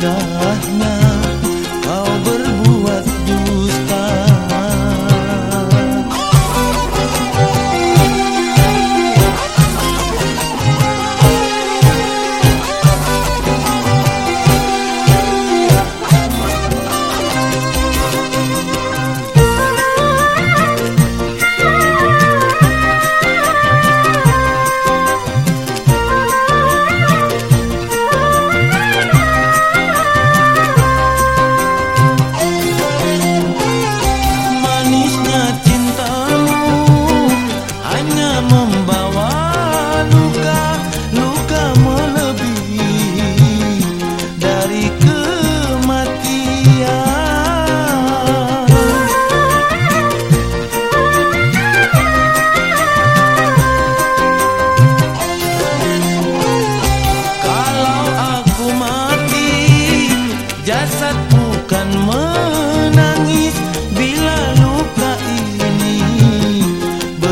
nidah